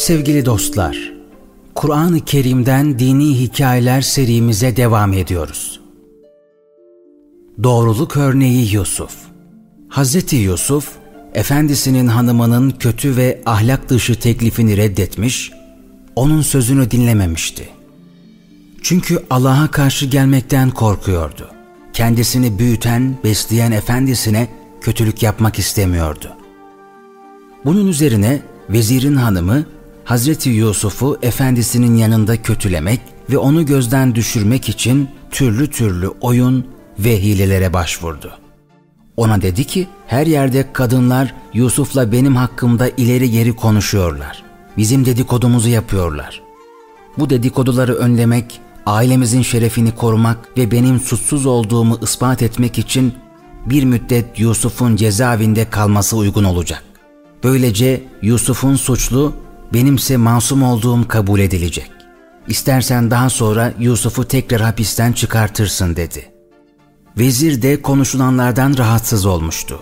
Sevgili dostlar, Kur'an-ı Kerim'den dini hikayeler serimize devam ediyoruz. Doğruluk örneği Yusuf Hazreti Yusuf, efendisinin hanımının kötü ve ahlak dışı teklifini reddetmiş, onun sözünü dinlememişti. Çünkü Allah'a karşı gelmekten korkuyordu. Kendisini büyüten, besleyen efendisine kötülük yapmak istemiyordu. Bunun üzerine vezirin hanımı Hazreti Yusuf'u efendisinin yanında kötülemek ve onu gözden düşürmek için türlü türlü oyun ve hilelere başvurdu. Ona dedi ki her yerde kadınlar Yusuf'la benim hakkımda ileri geri konuşuyorlar. Bizim dedikodumuzu yapıyorlar. Bu dedikoduları önlemek, ailemizin şerefini korumak ve benim suçsuz olduğumu ispat etmek için bir müddet Yusuf'un cezaevinde kalması uygun olacak. Böylece Yusuf'un suçlu, benimse masum olduğum kabul edilecek. İstersen daha sonra Yusuf'u tekrar hapisten çıkartırsın dedi. Vezir de konuşulanlardan rahatsız olmuştu.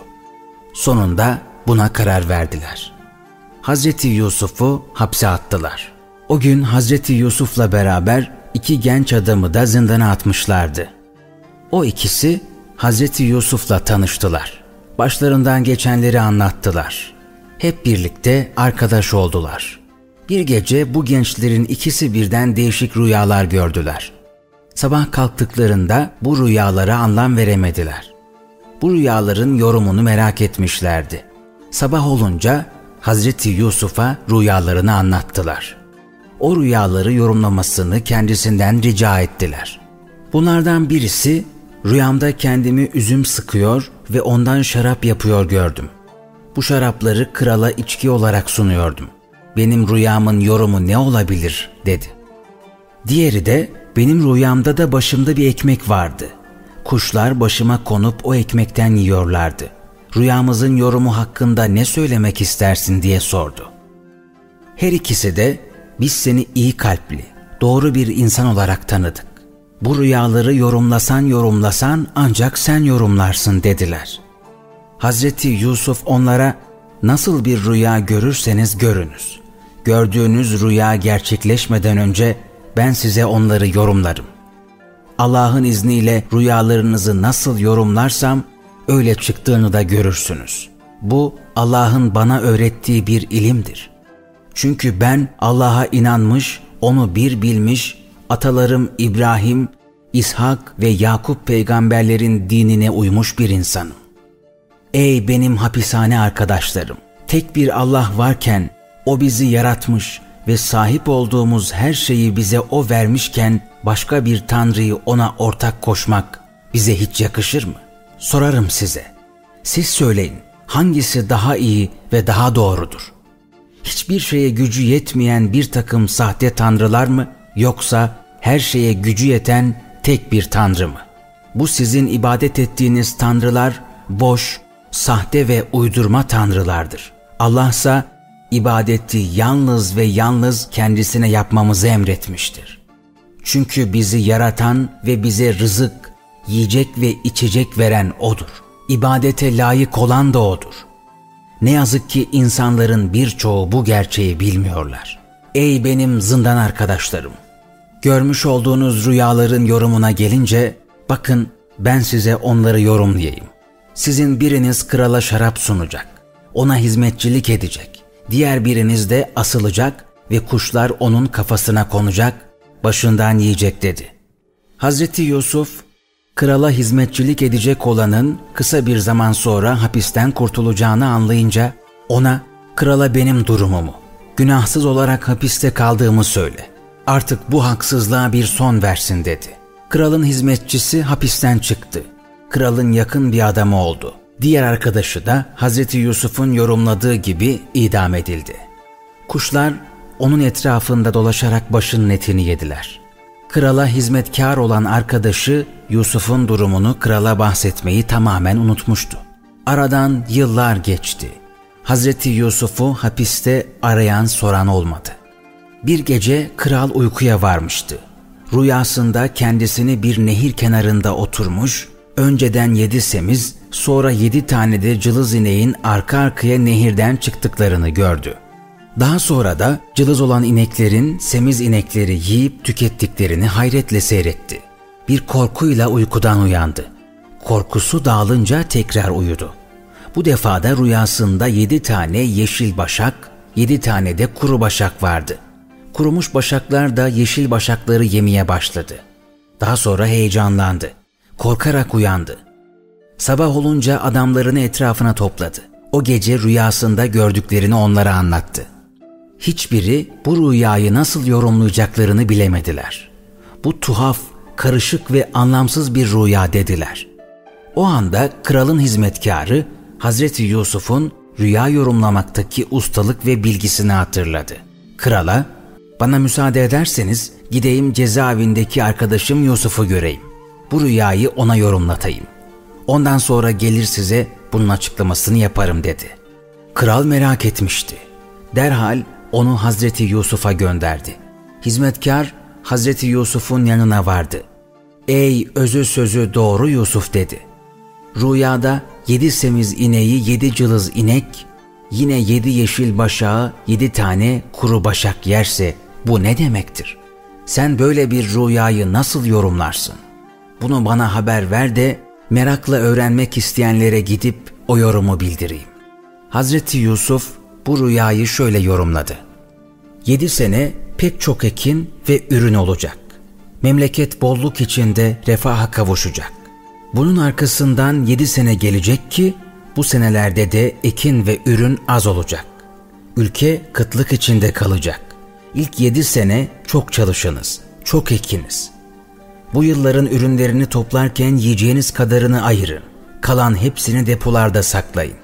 Sonunda buna karar verdiler. Hazreti Yusuf'u hapse attılar. O gün Hazreti Yusuf'la beraber iki genç adamı da zindana atmışlardı. O ikisi Hazreti Yusuf'la tanıştılar. Başlarından geçenleri anlattılar. Hep birlikte arkadaş oldular. Bir gece bu gençlerin ikisi birden değişik rüyalar gördüler. Sabah kalktıklarında bu rüyalara anlam veremediler. Bu rüyaların yorumunu merak etmişlerdi. Sabah olunca Hazreti Yusuf'a rüyalarını anlattılar. O rüyaları yorumlamasını kendisinden rica ettiler. Bunlardan birisi rüyamda kendimi üzüm sıkıyor ve ondan şarap yapıyor gördüm. Bu şarapları krala içki olarak sunuyordum. Benim rüyamın yorumu ne olabilir dedi. Diğeri de benim rüyamda da başımda bir ekmek vardı. Kuşlar başıma konup o ekmekten yiyorlardı. Rüyamızın yorumu hakkında ne söylemek istersin diye sordu. Her ikisi de biz seni iyi kalpli, doğru bir insan olarak tanıdık. Bu rüyaları yorumlasan yorumlasan ancak sen yorumlarsın dediler. Hazreti Yusuf onlara nasıl bir rüya görürseniz görünüz. Gördüğünüz rüya gerçekleşmeden önce ben size onları yorumlarım. Allah'ın izniyle rüyalarınızı nasıl yorumlarsam öyle çıktığını da görürsünüz. Bu Allah'ın bana öğrettiği bir ilimdir. Çünkü ben Allah'a inanmış, onu bir bilmiş, atalarım İbrahim, İshak ve Yakup peygamberlerin dinine uymuş bir insanım. Ey benim hapishane arkadaşlarım! Tek bir Allah varken O bizi yaratmış ve sahip olduğumuz her şeyi bize O vermişken başka bir Tanrı'yı O'na ortak koşmak bize hiç yakışır mı? Sorarım size. Siz söyleyin hangisi daha iyi ve daha doğrudur? Hiçbir şeye gücü yetmeyen bir takım sahte tanrılar mı yoksa her şeye gücü yeten tek bir tanrı mı? Bu sizin ibadet ettiğiniz tanrılar boş, sahte ve uydurma tanrılardır. Allah ise ibadeti yalnız ve yalnız kendisine yapmamızı emretmiştir. Çünkü bizi yaratan ve bize rızık, yiyecek ve içecek veren O'dur. İbadete layık olan da O'dur. Ne yazık ki insanların birçoğu bu gerçeği bilmiyorlar. Ey benim zindan arkadaşlarım! Görmüş olduğunuz rüyaların yorumuna gelince, bakın ben size onları yorumlayayım. Sizin biriniz krala şarap sunacak, ona hizmetçilik edecek. Diğer biriniz de asılacak ve kuşlar onun kafasına konacak, başından yiyecek dedi. Hazreti Yusuf, krala hizmetçilik edecek olanın kısa bir zaman sonra hapisten kurtulacağını anlayınca ona krala benim durumumu, günahsız olarak hapiste kaldığımı söyle. Artık bu haksızlığa bir son versin dedi. Kralın hizmetçisi hapisten çıktı kralın yakın bir adamı oldu. Diğer arkadaşı da Hazreti Yusuf'un yorumladığı gibi idam edildi. Kuşlar onun etrafında dolaşarak başının etini yediler. Krala hizmetkar olan arkadaşı Yusuf'un durumunu krala bahsetmeyi tamamen unutmuştu. Aradan yıllar geçti. Hazreti Yusuf'u hapiste arayan soran olmadı. Bir gece kral uykuya varmıştı. Rüyasında kendisini bir nehir kenarında oturmuş, önceden yedi semiz, sonra yedi tane de cılız ineğin arka arkaya nehirden çıktıklarını gördü. Daha sonra da cılız olan ineklerin semiz inekleri yiyip tükettiklerini hayretle seyretti. Bir korkuyla uykudan uyandı. Korkusu dağılınca tekrar uyudu. Bu defa da rüyasında yedi tane yeşil başak, yedi tane de kuru başak vardı. Kurumuş başaklar da yeşil başakları yemeye başladı. Daha sonra heyecanlandı. Korkarak uyandı. Sabah olunca adamlarını etrafına topladı. O gece rüyasında gördüklerini onlara anlattı. Hiçbiri bu rüyayı nasıl yorumlayacaklarını bilemediler. Bu tuhaf, karışık ve anlamsız bir rüya dediler. O anda kralın hizmetkarı Hazreti Yusuf'un rüya yorumlamaktaki ustalık ve bilgisini hatırladı. Krala, bana müsaade ederseniz gideyim cezaevindeki arkadaşım Yusuf'u göreyim. Bu rüyayı ona yorumlatayım. Ondan sonra gelir size bunun açıklamasını yaparım dedi. Kral merak etmişti. Derhal onu Hazreti Yusuf'a gönderdi. Hizmetkar Hazreti Yusuf'un yanına vardı. Ey özü sözü doğru Yusuf dedi. Rüyada yedi semiz ineği yedi cılız inek, yine yedi yeşil başağı yedi tane kuru başak yerse bu ne demektir? Sen böyle bir rüyayı nasıl yorumlarsın? Bunu bana haber ver de merakla öğrenmek isteyenlere gidip o yorumu bildireyim. Hazreti Yusuf bu rüyayı şöyle yorumladı. Yedi sene pek çok ekin ve ürün olacak. Memleket bolluk içinde refaha kavuşacak. Bunun arkasından yedi sene gelecek ki bu senelerde de ekin ve ürün az olacak. Ülke kıtlık içinde kalacak. İlk yedi sene çok çalışınız, çok ekiniz. Bu yılların ürünlerini toplarken yiyeceğiniz kadarını ayırın. Kalan hepsini depolarda saklayın.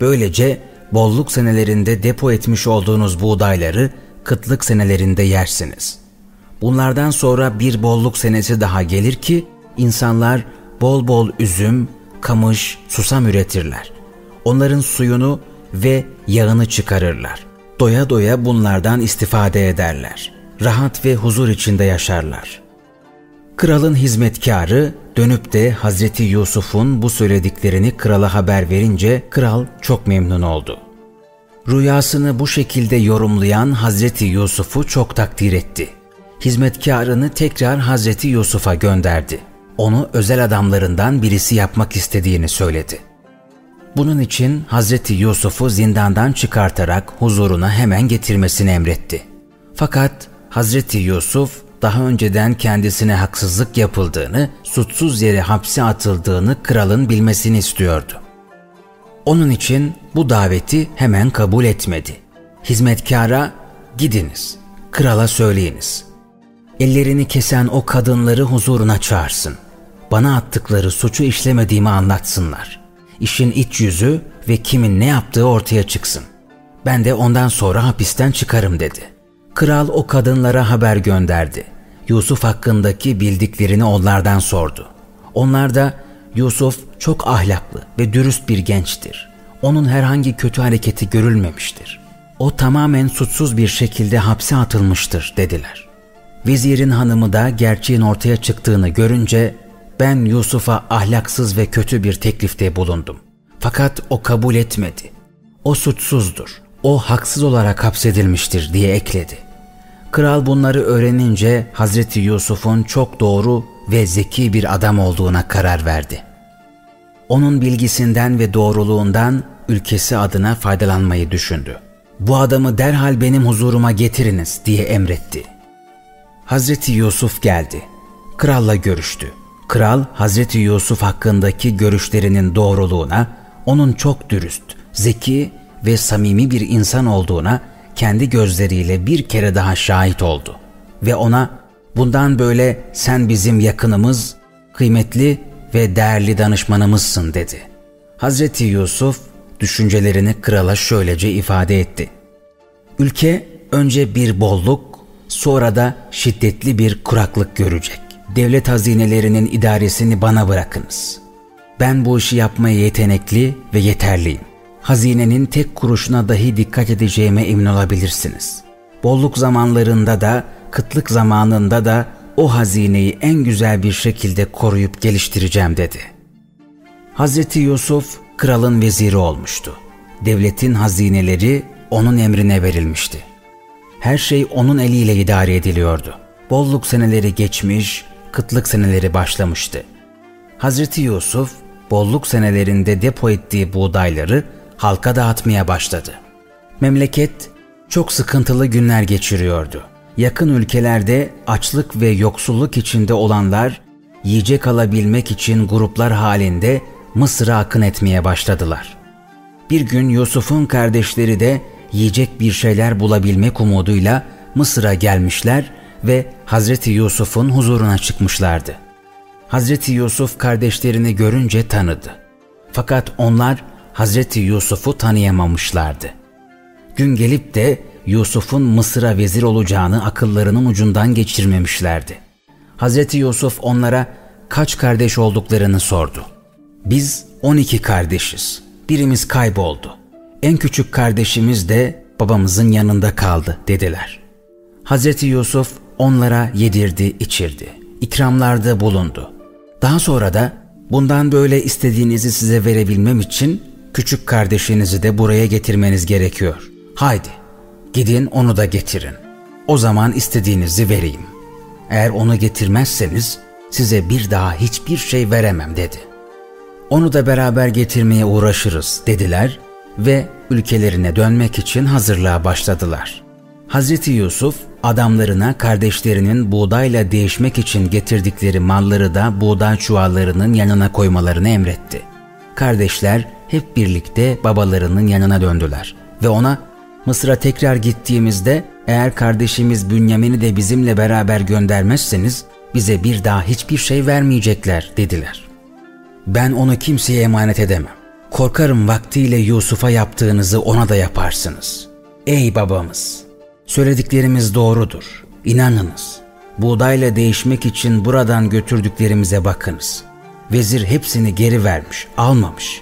Böylece bolluk senelerinde depo etmiş olduğunuz buğdayları kıtlık senelerinde yersiniz. Bunlardan sonra bir bolluk senesi daha gelir ki insanlar bol bol üzüm, kamış, susam üretirler. Onların suyunu ve yağını çıkarırlar. Doya doya bunlardan istifade ederler. Rahat ve huzur içinde yaşarlar. Kralın hizmetkarı dönüp de Hazreti Yusuf'un bu söylediklerini krala haber verince kral çok memnun oldu. Rüyasını bu şekilde yorumlayan Hazreti Yusuf'u çok takdir etti. Hizmetkarını tekrar Hazreti Yusuf'a gönderdi. Onu özel adamlarından birisi yapmak istediğini söyledi. Bunun için Hazreti Yusuf'u zindandan çıkartarak huzuruna hemen getirmesini emretti. Fakat Hazreti Yusuf daha önceden kendisine haksızlık yapıldığını, suçsuz yere hapse atıldığını kralın bilmesini istiyordu. Onun için bu daveti hemen kabul etmedi. Hizmetkara gidiniz, krala söyleyiniz. Ellerini kesen o kadınları huzuruna çağırsın. Bana attıkları suçu işlemediğimi anlatsınlar. İşin iç yüzü ve kimin ne yaptığı ortaya çıksın. Ben de ondan sonra hapisten çıkarım dedi. Kral o kadınlara haber gönderdi. Yusuf hakkındaki bildiklerini onlardan sordu. Onlar da Yusuf çok ahlaklı ve dürüst bir gençtir. Onun herhangi kötü hareketi görülmemiştir. O tamamen suçsuz bir şekilde hapse atılmıştır dediler. Vezirin hanımı da gerçeğin ortaya çıktığını görünce ben Yusuf'a ahlaksız ve kötü bir teklifte bulundum. Fakat o kabul etmedi. O suçsuzdur. O haksız olarak hapsedilmiştir diye ekledi. Kral bunları öğrenince Hazreti Yusuf'un çok doğru ve zeki bir adam olduğuna karar verdi. Onun bilgisinden ve doğruluğundan ülkesi adına faydalanmayı düşündü. Bu adamı derhal benim huzuruma getiriniz diye emretti. Hazreti Yusuf geldi. Kralla görüştü. Kral Hazreti Yusuf hakkındaki görüşlerinin doğruluğuna, onun çok dürüst, zeki ve samimi bir insan olduğuna kendi gözleriyle bir kere daha şahit oldu ve ona bundan böyle sen bizim yakınımız, kıymetli ve değerli danışmanımızsın dedi. Hazreti Yusuf düşüncelerini krala şöylece ifade etti. Ülke önce bir bolluk, sonra da şiddetli bir kuraklık görecek. Devlet hazinelerinin idaresini bana bırakınız. Ben bu işi yapmaya yetenekli ve yeterliyim hazinenin tek kuruşuna dahi dikkat edeceğime emin olabilirsiniz. Bolluk zamanlarında da, kıtlık zamanında da o hazineyi en güzel bir şekilde koruyup geliştireceğim dedi. Hazreti Yusuf kralın veziri olmuştu. Devletin hazineleri onun emrine verilmişti. Her şey onun eliyle idare ediliyordu. Bolluk seneleri geçmiş, kıtlık seneleri başlamıştı. Hazreti Yusuf bolluk senelerinde depo ettiği buğdayları halka dağıtmaya başladı. Memleket çok sıkıntılı günler geçiriyordu. Yakın ülkelerde açlık ve yoksulluk içinde olanlar yiyecek alabilmek için gruplar halinde Mısır'a akın etmeye başladılar. Bir gün Yusuf'un kardeşleri de yiyecek bir şeyler bulabilmek umuduyla Mısır'a gelmişler ve Hazreti Yusuf'un huzuruna çıkmışlardı. Hazreti Yusuf kardeşlerini görünce tanıdı. Fakat onlar Hazreti Yusuf'u tanıyamamışlardı. Gün gelip de Yusuf'un Mısır'a vezir olacağını akıllarının ucundan geçirmemişlerdi. Hazreti Yusuf onlara kaç kardeş olduklarını sordu. Biz 12 kardeşiz. Birimiz kayboldu. En küçük kardeşimiz de babamızın yanında kaldı dediler. Hazreti Yusuf onlara yedirdi, içirdi. İkramlarda bulundu. Daha sonra da bundan böyle istediğinizi size verebilmem için küçük kardeşinizi de buraya getirmeniz gerekiyor. Haydi gidin onu da getirin. O zaman istediğinizi vereyim. Eğer onu getirmezseniz size bir daha hiçbir şey veremem dedi. Onu da beraber getirmeye uğraşırız dediler ve ülkelerine dönmek için hazırlığa başladılar. Hazreti Yusuf adamlarına kardeşlerinin buğdayla değişmek için getirdikleri malları da buğday çuvallarının yanına koymalarını emretti. Kardeşler hep birlikte babalarının yanına döndüler ve ona Mısır'a tekrar gittiğimizde eğer kardeşimiz Bünyamin'i de bizimle beraber göndermezseniz bize bir daha hiçbir şey vermeyecekler dediler. Ben onu kimseye emanet edemem. Korkarım vaktiyle Yusuf'a yaptığınızı ona da yaparsınız. Ey babamız! Söylediklerimiz doğrudur. İnanınız. Buğdayla değişmek için buradan götürdüklerimize bakınız. Vezir hepsini geri vermiş, almamış.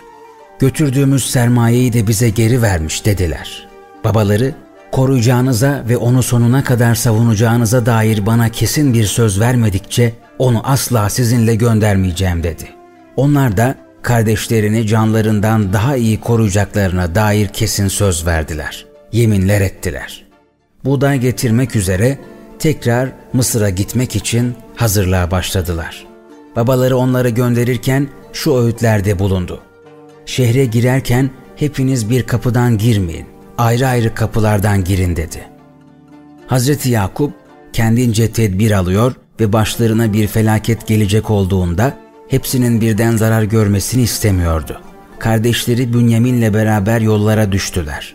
Götürdüğümüz sermayeyi de bize geri vermiş dediler. Babaları koruyacağınıza ve onu sonuna kadar savunacağınıza dair bana kesin bir söz vermedikçe onu asla sizinle göndermeyeceğim dedi. Onlar da kardeşlerini canlarından daha iyi koruyacaklarına dair kesin söz verdiler. Yeminler ettiler. Buğday getirmek üzere tekrar Mısır'a gitmek için hazırlığa başladılar. Babaları onları gönderirken şu öğütlerde bulundu. Şehre girerken hepiniz bir kapıdan girmeyin ayrı ayrı kapılardan girin dedi. Hazreti Yakup kendince tedbir alıyor ve başlarına bir felaket gelecek olduğunda hepsinin birden zarar görmesini istemiyordu. Kardeşleri Bünyamin'le beraber yollara düştüler.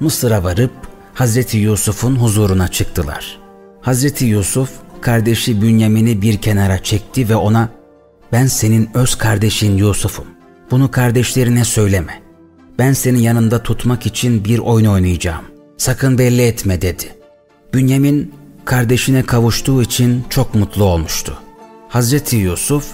Mısır'a varıp Hazreti Yusuf'un huzuruna çıktılar. Hazreti Yusuf kardeşi Bünyamin'i bir kenara çekti ve ona ben senin öz kardeşin Yusuf'um. Bunu kardeşlerine söyleme ben seni yanında tutmak için bir oyun oynayacağım. Sakın belli etme dedi. Bünyamin kardeşine kavuştuğu için çok mutlu olmuştu. Hazreti Yusuf,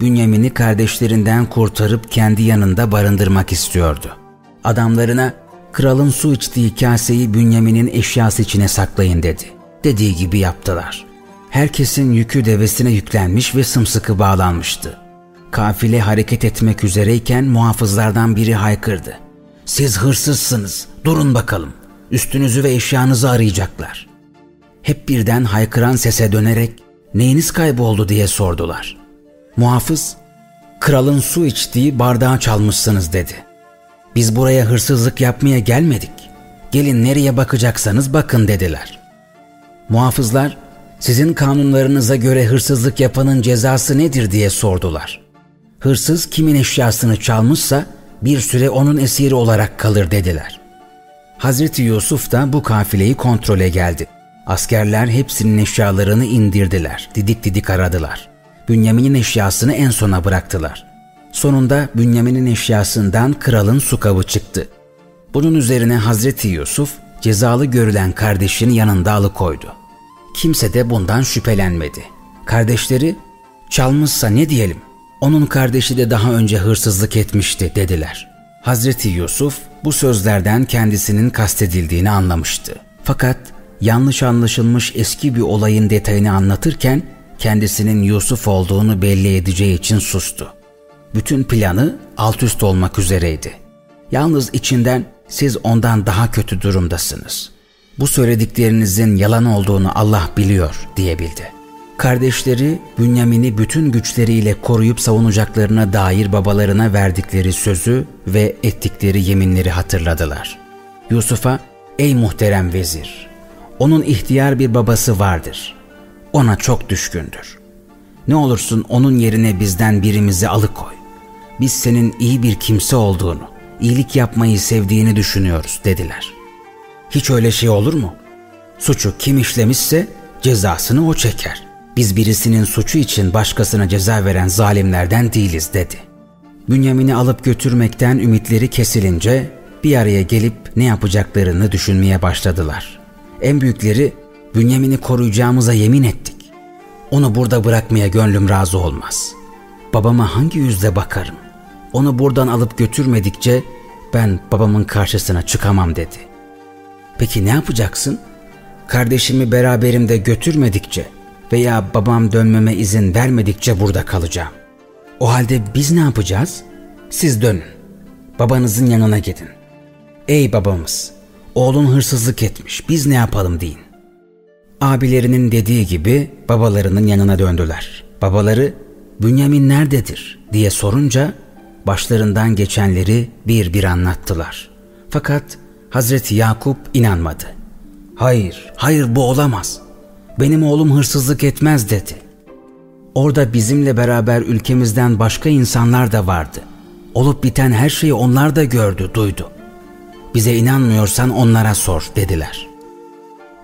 Bünyamin'i kardeşlerinden kurtarıp kendi yanında barındırmak istiyordu. Adamlarına kralın su içtiği kaseyi Bünyamin'in eşyası içine saklayın dedi. Dediği gibi yaptılar. Herkesin yükü devesine yüklenmiş ve sımsıkı bağlanmıştı. Kafile hareket etmek üzereyken muhafızlardan biri haykırdı. Siz hırsızsınız, durun bakalım. Üstünüzü ve eşyanızı arayacaklar. Hep birden haykıran sese dönerek neyiniz kayboldu diye sordular. Muhafız, kralın su içtiği bardağı çalmışsınız dedi. Biz buraya hırsızlık yapmaya gelmedik. Gelin nereye bakacaksanız bakın dediler. Muhafızlar, sizin kanunlarınıza göre hırsızlık yapanın cezası nedir diye sordular. Hırsız kimin eşyasını çalmışsa bir süre onun esiri olarak kalır dediler. Hazreti Yusuf da bu kafileyi kontrole geldi. Askerler hepsinin eşyalarını indirdiler, didik didik aradılar. Bünyamin'in eşyasını en sona bıraktılar. Sonunda Bünyamin'in eşyasından kralın su kabı çıktı. Bunun üzerine Hazreti Yusuf cezalı görülen kardeşini yanında alıkoydu. Kimse de bundan şüphelenmedi. Kardeşleri çalmışsa ne diyelim onun kardeşi de daha önce hırsızlık etmişti dediler. Hazreti Yusuf bu sözlerden kendisinin kastedildiğini anlamıştı. Fakat yanlış anlaşılmış eski bir olayın detayını anlatırken kendisinin Yusuf olduğunu belli edeceği için sustu. Bütün planı alt üst olmak üzereydi. Yalnız içinden Siz ondan daha kötü durumdasınız. Bu söylediklerinizin yalan olduğunu Allah biliyor diyebildi. Kardeşleri Bünyamin'i bütün güçleriyle koruyup savunacaklarına dair babalarına verdikleri sözü ve ettikleri yeminleri hatırladılar. Yusuf'a, ''Ey muhterem vezir, onun ihtiyar bir babası vardır. Ona çok düşkündür. Ne olursun onun yerine bizden birimizi alıkoy. Biz senin iyi bir kimse olduğunu, iyilik yapmayı sevdiğini düşünüyoruz.'' dediler. Hiç öyle şey olur mu? Suçu kim işlemişse cezasını o çeker. Biz birisinin suçu için başkasına ceza veren zalimlerden değiliz dedi. Bünyamin'i alıp götürmekten ümitleri kesilince bir araya gelip ne yapacaklarını düşünmeye başladılar. En büyükleri Bünyamin'i koruyacağımıza yemin ettik. Onu burada bırakmaya gönlüm razı olmaz. Babama hangi yüzle bakarım? Onu buradan alıp götürmedikçe ben babamın karşısına çıkamam dedi. Peki ne yapacaksın? Kardeşimi beraberimde götürmedikçe veya babam dönmeme izin vermedikçe burada kalacağım. O halde biz ne yapacağız? Siz dönün. Babanızın yanına gidin. Ey babamız, oğlun hırsızlık etmiş, biz ne yapalım deyin. Abilerinin dediği gibi babalarının yanına döndüler. Babaları, Bünyamin nerededir diye sorunca başlarından geçenleri bir bir anlattılar. Fakat Hazreti Yakup inanmadı. Hayır, hayır bu olamaz benim oğlum hırsızlık etmez dedi. Orada bizimle beraber ülkemizden başka insanlar da vardı. Olup biten her şeyi onlar da gördü, duydu. Bize inanmıyorsan onlara sor dediler.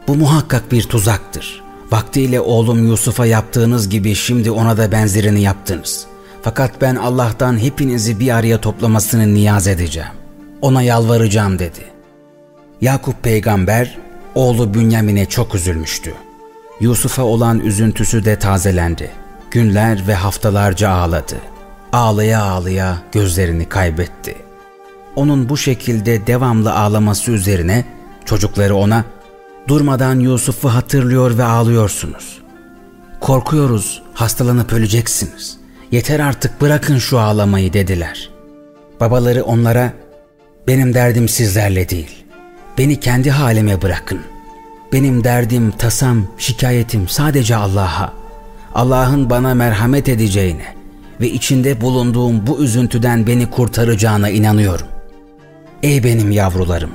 Bu muhakkak bir tuzaktır. Vaktiyle oğlum Yusuf'a yaptığınız gibi şimdi ona da benzerini yaptınız. Fakat ben Allah'tan hepinizi bir araya toplamasını niyaz edeceğim. Ona yalvaracağım dedi. Yakup peygamber oğlu Bünyamin'e çok üzülmüştü. Yusuf'a olan üzüntüsü de tazelendi. Günler ve haftalarca ağladı. Ağlaya ağlaya gözlerini kaybetti. Onun bu şekilde devamlı ağlaması üzerine çocukları ona durmadan Yusuf'u hatırlıyor ve ağlıyorsunuz. Korkuyoruz, hastalanıp öleceksiniz. Yeter artık bırakın şu ağlamayı dediler. Babaları onlara benim derdim sizlerle değil. Beni kendi halime bırakın. Benim derdim, tasam, şikayetim sadece Allah'a. Allah'ın bana merhamet edeceğine ve içinde bulunduğum bu üzüntüden beni kurtaracağına inanıyorum. Ey benim yavrularım!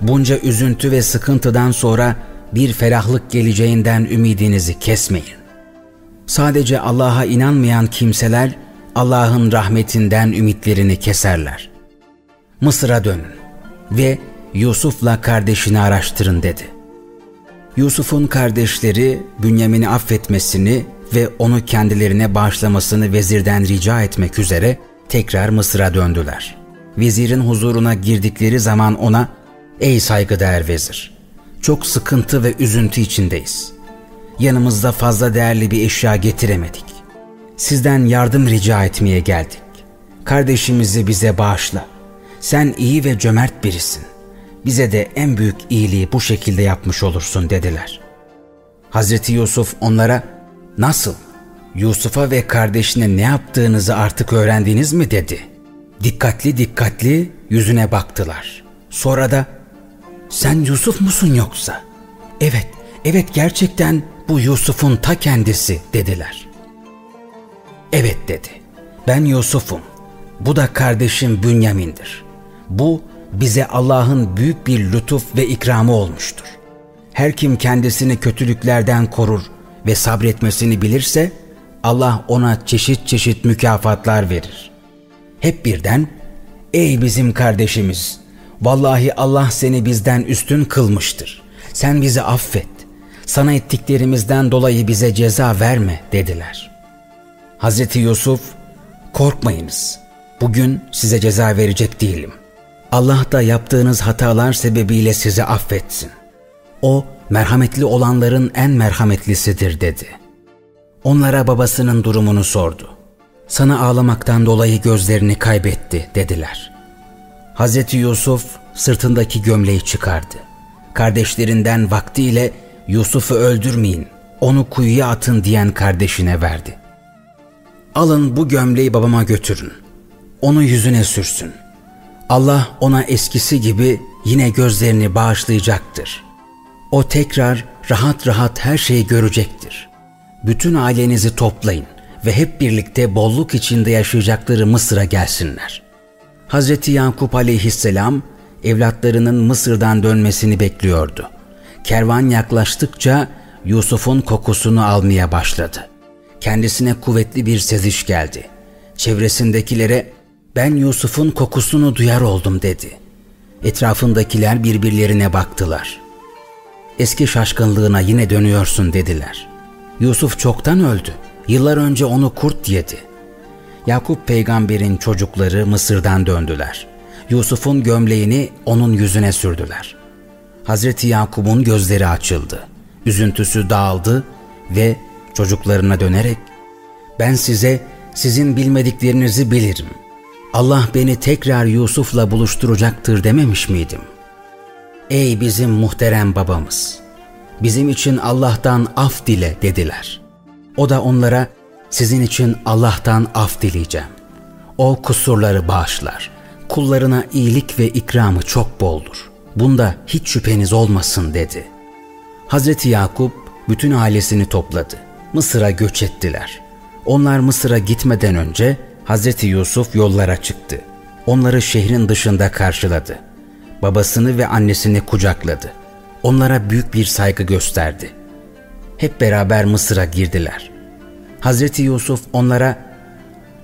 Bunca üzüntü ve sıkıntıdan sonra bir ferahlık geleceğinden ümidinizi kesmeyin. Sadece Allah'a inanmayan kimseler Allah'ın rahmetinden ümitlerini keserler. Mısır'a dönün ve Yusuf'la kardeşini araştırın dedi. Yusuf'un kardeşleri Bünyamin'i affetmesini ve onu kendilerine bağışlamasını vezirden rica etmek üzere tekrar Mısır'a döndüler. Vezirin huzuruna girdikleri zaman ona ''Ey saygıdeğer vezir, çok sıkıntı ve üzüntü içindeyiz. Yanımızda fazla değerli bir eşya getiremedik. Sizden yardım rica etmeye geldik. Kardeşimizi bize bağışla. Sen iyi ve cömert birisin bize de en büyük iyiliği bu şekilde yapmış olursun dediler. Hazreti Yusuf onlara nasıl Yusuf'a ve kardeşine ne yaptığınızı artık öğrendiniz mi dedi. Dikkatli dikkatli yüzüne baktılar. Sonra da sen Yusuf musun yoksa? Evet, evet gerçekten bu Yusuf'un ta kendisi dediler. Evet dedi. Ben Yusuf'um. Bu da kardeşim Bünyamin'dir. Bu bize Allah'ın büyük bir lütuf ve ikramı olmuştur. Her kim kendisini kötülüklerden korur ve sabretmesini bilirse Allah ona çeşit çeşit mükafatlar verir. Hep birden ey bizim kardeşimiz vallahi Allah seni bizden üstün kılmıştır. Sen bizi affet. Sana ettiklerimizden dolayı bize ceza verme dediler. Hazreti Yusuf korkmayınız. Bugün size ceza verecek değilim.'' Allah da yaptığınız hatalar sebebiyle sizi affetsin. O merhametli olanların en merhametlisidir dedi. Onlara babasının durumunu sordu. Sana ağlamaktan dolayı gözlerini kaybetti dediler. Hazreti Yusuf sırtındaki gömleği çıkardı. Kardeşlerinden vaktiyle Yusuf'u öldürmeyin, onu kuyuya atın diyen kardeşine verdi. Alın bu gömleği babama götürün. Onu yüzüne sürsün.'' Allah ona eskisi gibi yine gözlerini bağışlayacaktır. O tekrar rahat rahat her şeyi görecektir. Bütün ailenizi toplayın ve hep birlikte bolluk içinde yaşayacakları Mısır'a gelsinler. Hz. Yakup aleyhisselam evlatlarının Mısır'dan dönmesini bekliyordu. Kervan yaklaştıkça Yusuf'un kokusunu almaya başladı. Kendisine kuvvetli bir seziş geldi. Çevresindekilere ben Yusuf'un kokusunu duyar oldum dedi. Etrafındakiler birbirlerine baktılar. Eski şaşkınlığına yine dönüyorsun dediler. Yusuf çoktan öldü. Yıllar önce onu kurt yedi. Yakup peygamberin çocukları Mısır'dan döndüler. Yusuf'un gömleğini onun yüzüne sürdüler. Hazreti Yakup'un gözleri açıldı. Üzüntüsü dağıldı ve çocuklarına dönerek ben size sizin bilmediklerinizi bilirim. Allah beni tekrar Yusuf'la buluşturacaktır dememiş miydim? Ey bizim muhterem babamız! Bizim için Allah'tan af dile dediler. O da onlara sizin için Allah'tan af dileyeceğim. O kusurları bağışlar. Kullarına iyilik ve ikramı çok boldur. Bunda hiç şüpheniz olmasın dedi. Hazreti Yakup bütün ailesini topladı. Mısır'a göç ettiler. Onlar Mısır'a gitmeden önce Hazreti Yusuf yollara çıktı. Onları şehrin dışında karşıladı. Babasını ve annesini kucakladı. Onlara büyük bir saygı gösterdi. Hep beraber Mısır'a girdiler. Hazreti Yusuf onlara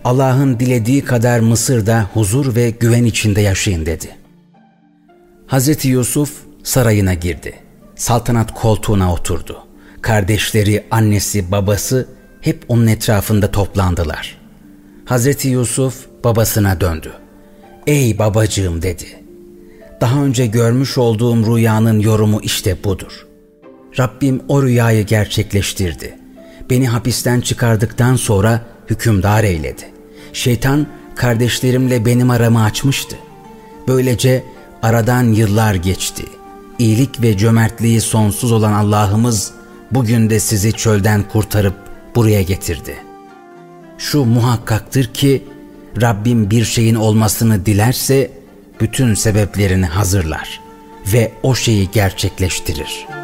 Allah'ın dilediği kadar Mısır'da huzur ve güven içinde yaşayın dedi. Hazreti Yusuf sarayına girdi. Saltanat koltuğuna oturdu. Kardeşleri, annesi, babası hep onun etrafında toplandılar. Hazreti Yusuf babasına döndü. Ey babacığım dedi. Daha önce görmüş olduğum rüyanın yorumu işte budur. Rabbim o rüyayı gerçekleştirdi. Beni hapisten çıkardıktan sonra hükümdar eyledi. Şeytan kardeşlerimle benim aramı açmıştı. Böylece aradan yıllar geçti. İyilik ve cömertliği sonsuz olan Allah'ımız bugün de sizi çölden kurtarıp buraya getirdi. Şu muhakkaktır ki Rabbim bir şeyin olmasını dilerse bütün sebeplerini hazırlar ve o şeyi gerçekleştirir.''